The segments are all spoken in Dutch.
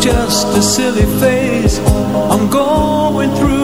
just a silly phase I'm going through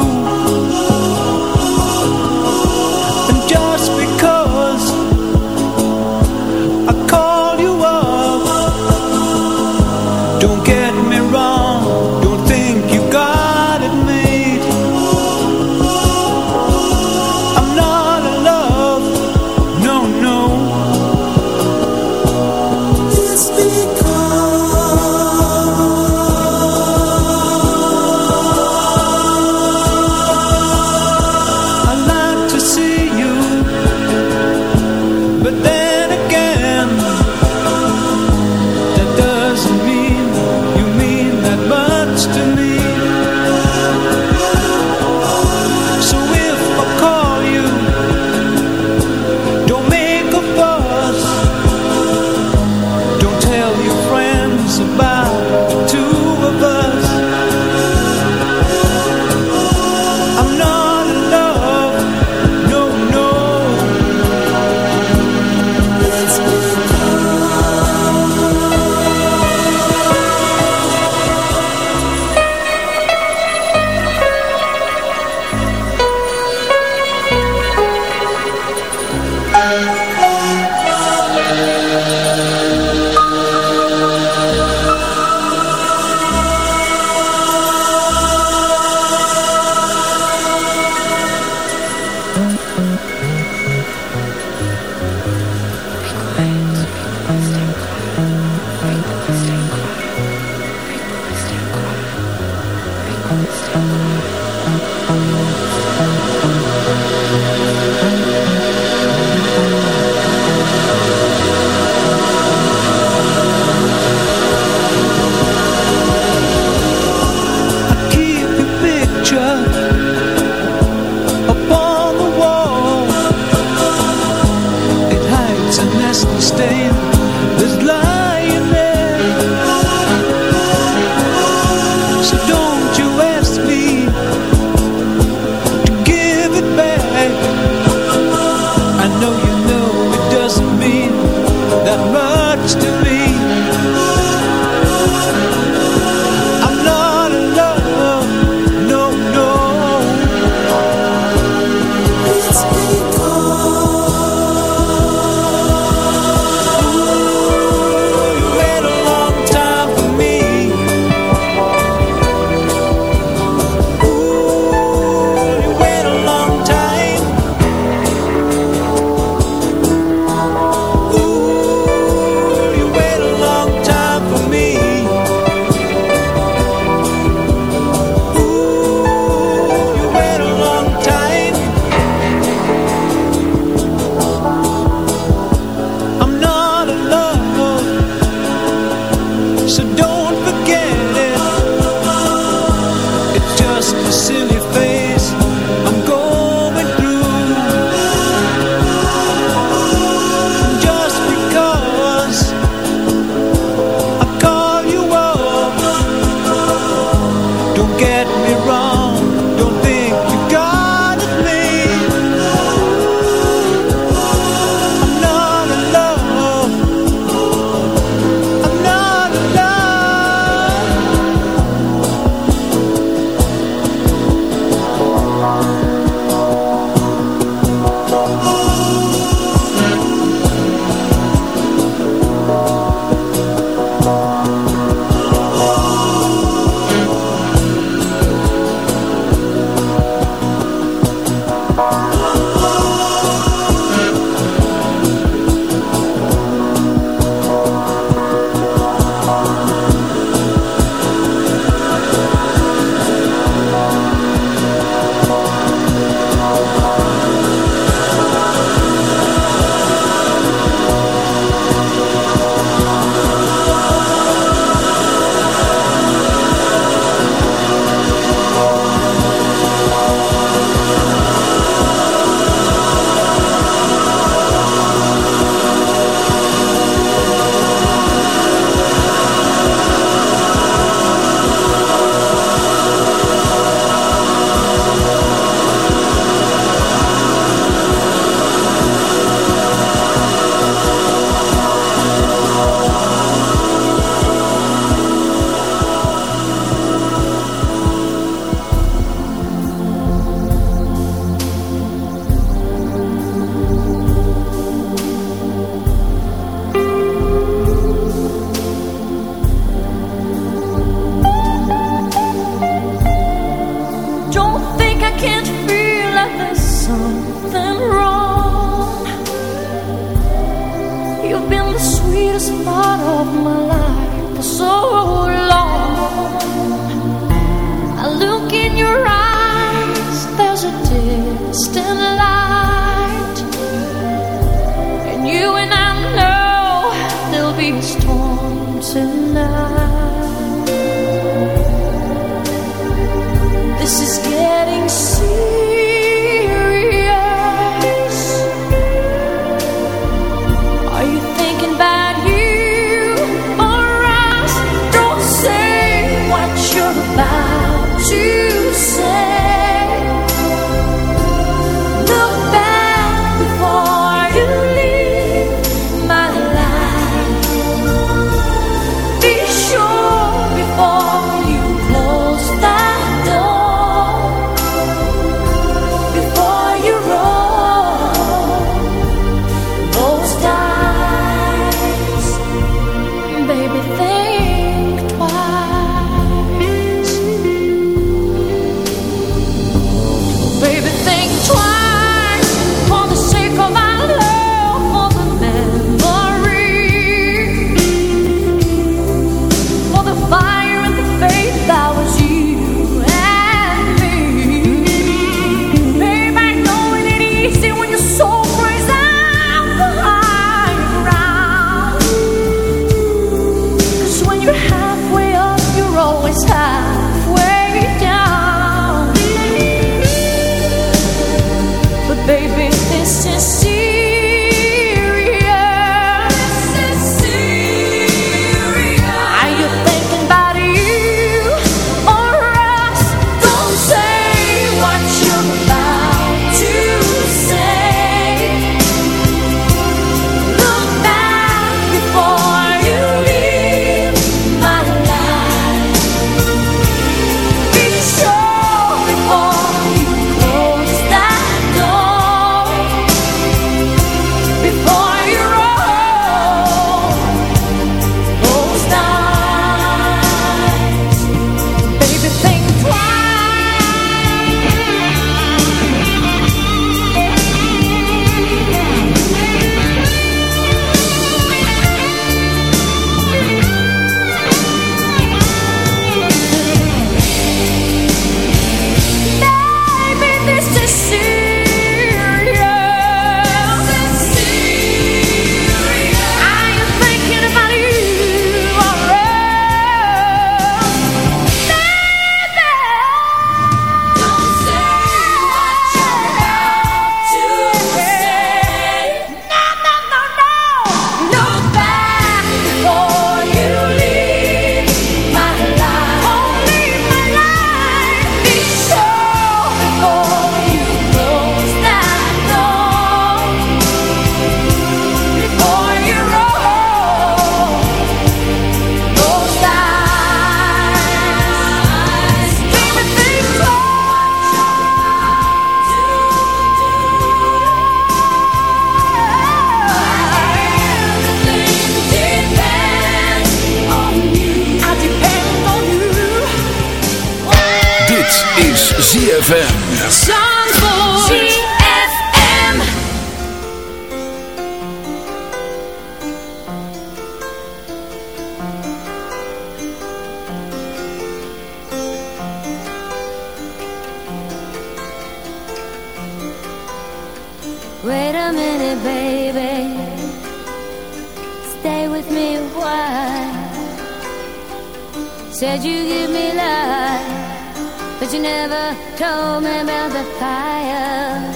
there's a tear distant light. is ZFM. Zandvoort. you never told me about the fire.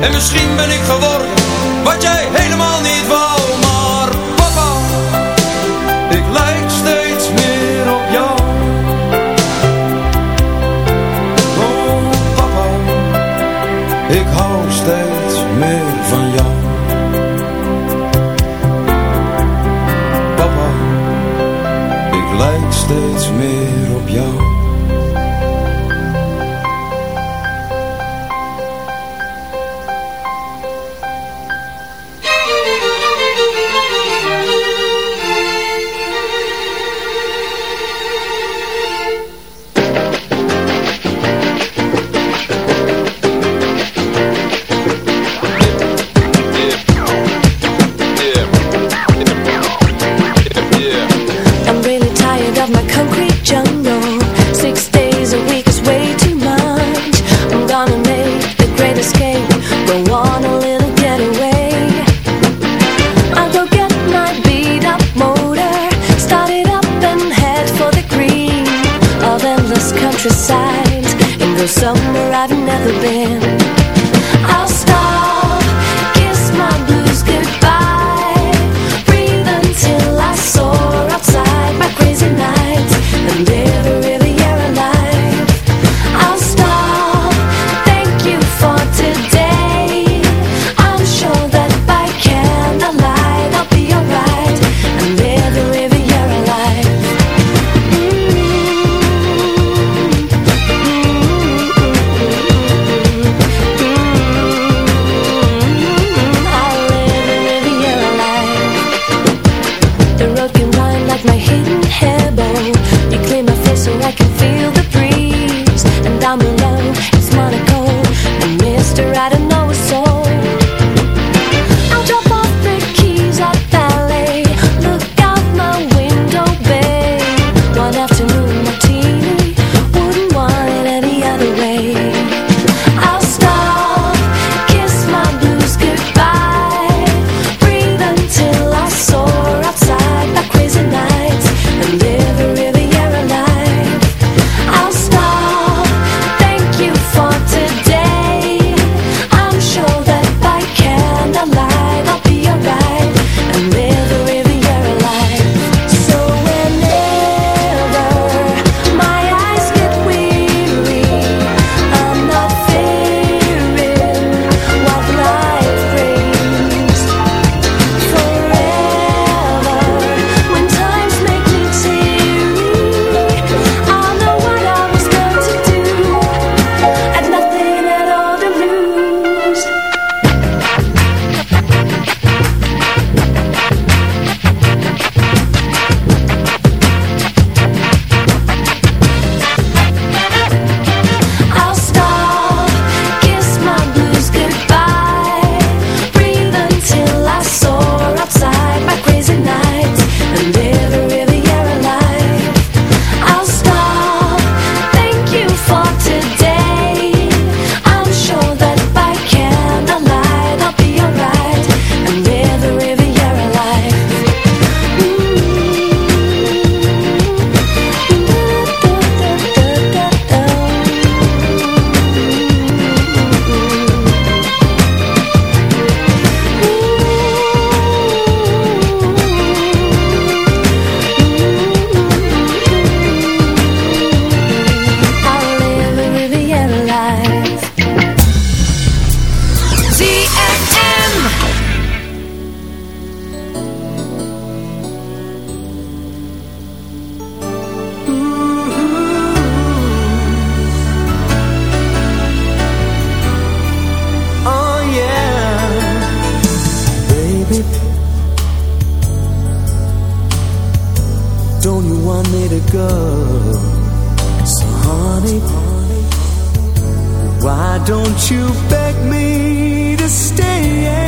En misschien ben ik geworden me to go. So, honey, why don't you beg me to stay?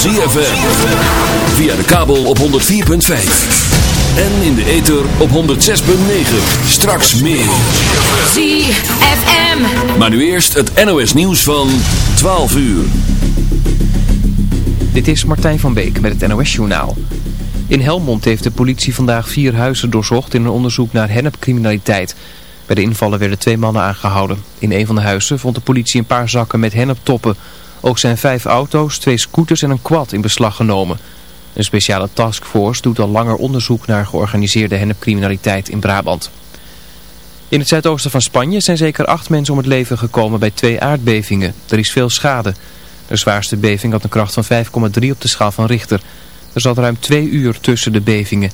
ZFM. Via de kabel op 104.5. En in de ether op 106.9. Straks meer. ZFM. Maar nu eerst het NOS nieuws van 12 uur. Dit is Martijn van Beek met het NOS Journaal. In Helmond heeft de politie vandaag vier huizen doorzocht in een onderzoek naar hennepcriminaliteit. Bij de invallen werden twee mannen aangehouden. In een van de huizen vond de politie een paar zakken met henneptoppen. Ook zijn vijf auto's, twee scooters en een quad in beslag genomen. Een speciale taskforce doet al langer onderzoek naar georganiseerde hennepcriminaliteit in Brabant. In het zuidoosten van Spanje zijn zeker acht mensen om het leven gekomen bij twee aardbevingen. Er is veel schade. De zwaarste beving had een kracht van 5,3 op de schaal van Richter. Er zat ruim twee uur tussen de bevingen.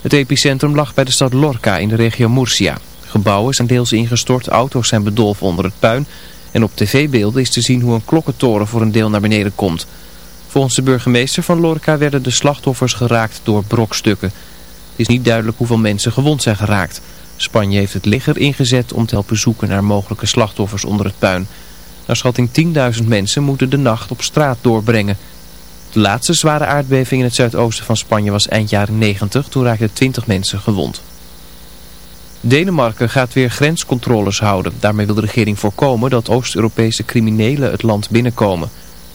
Het epicentrum lag bij de stad Lorca in de regio Murcia. Gebouwen zijn deels ingestort, auto's zijn bedolven onder het puin... en op tv-beelden is te zien hoe een klokkentoren voor een deel naar beneden komt. Volgens de burgemeester van Lorca werden de slachtoffers geraakt door brokstukken. Het is niet duidelijk hoeveel mensen gewond zijn geraakt. Spanje heeft het ligger ingezet om te helpen zoeken naar mogelijke slachtoffers onder het puin. Naar schatting 10.000 mensen moeten de nacht op straat doorbrengen... De laatste zware aardbeving in het zuidoosten van Spanje was eind jaren 90. Toen raakten 20 mensen gewond. Denemarken gaat weer grenscontroles houden. Daarmee wil de regering voorkomen dat Oost-Europese criminelen het land binnenkomen.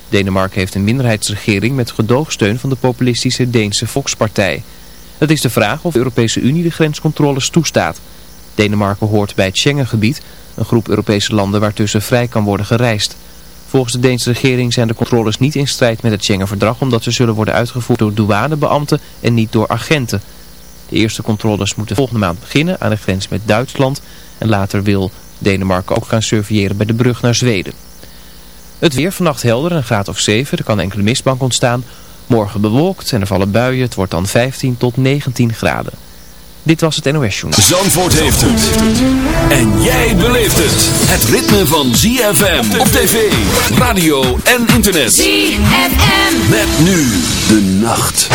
Denemarken heeft een minderheidsregering met gedoogsteun van de populistische Deense Volkspartij. Het is de vraag of de Europese Unie de grenscontroles toestaat. Denemarken hoort bij het Schengengebied, een groep Europese landen waartussen vrij kan worden gereisd. Volgens de Deense regering zijn de controles niet in strijd met het Schengen-verdrag omdat ze zullen worden uitgevoerd door douanebeambten en niet door agenten. De eerste controles moeten volgende maand beginnen aan de grens met Duitsland en later wil Denemarken ook gaan surveilleren bij de brug naar Zweden. Het weer vannacht helder, een graad of 7, er kan enkele mistbank ontstaan. Morgen bewolkt en er vallen buien, het wordt dan 15 tot 19 graden. Dit was het NOS Journal. Zandvoort heeft het. En jij beleeft het. Het ritme van ZFM op tv, radio en internet. ZFM. Met nu de nacht.